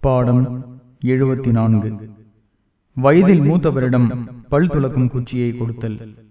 பாடம் எழுபத்தி நான்கு. வயதில் மூத்தவரிடம் பல் துளக்கும் குச்சியை கொடுத்தல்.